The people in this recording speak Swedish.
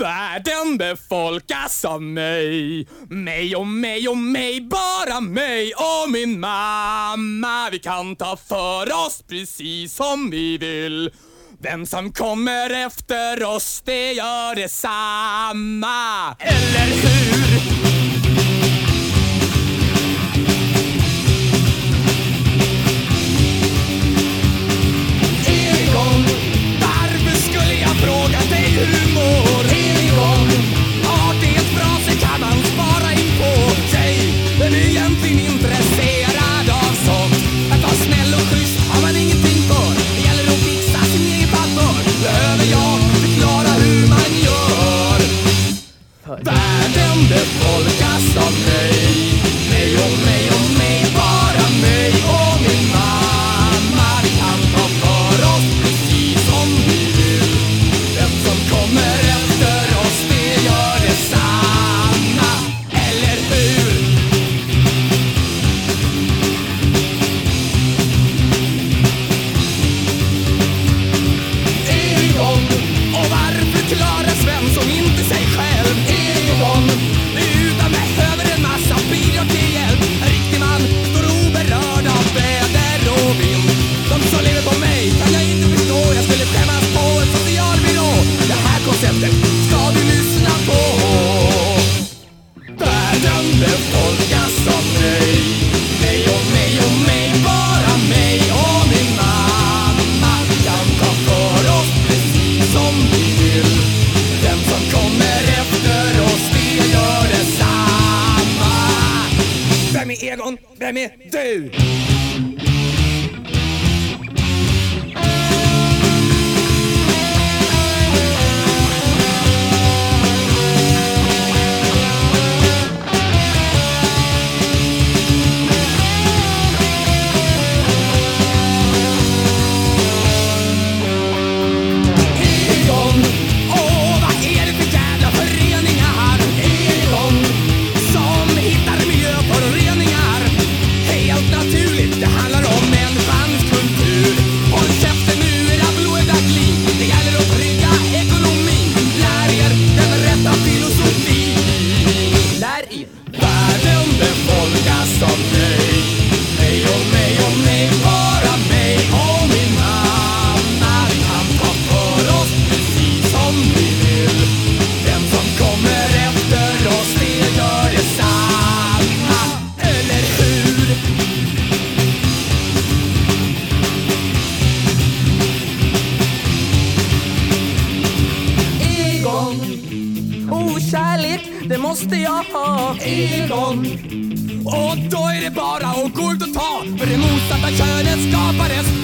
världen befolkas av mig. Mig och mig och mig, bara mig och min mamma. Vi kan ta för oss precis som vi vill. Vem som kommer efter oss, det gör detsamma. Eller hur? Ska du lyssna på Världen befolkas av mig Mig och mig och mig, bara mig och min mamma Vi kan ta för oss precis som vi vill Den som kommer efter oss, det gör detsamma Vem är Egon? Vem är du? kärlek, det måste jag ha. Egon. Och då är det bara att gå ut och ta, för det motsatta könet skapades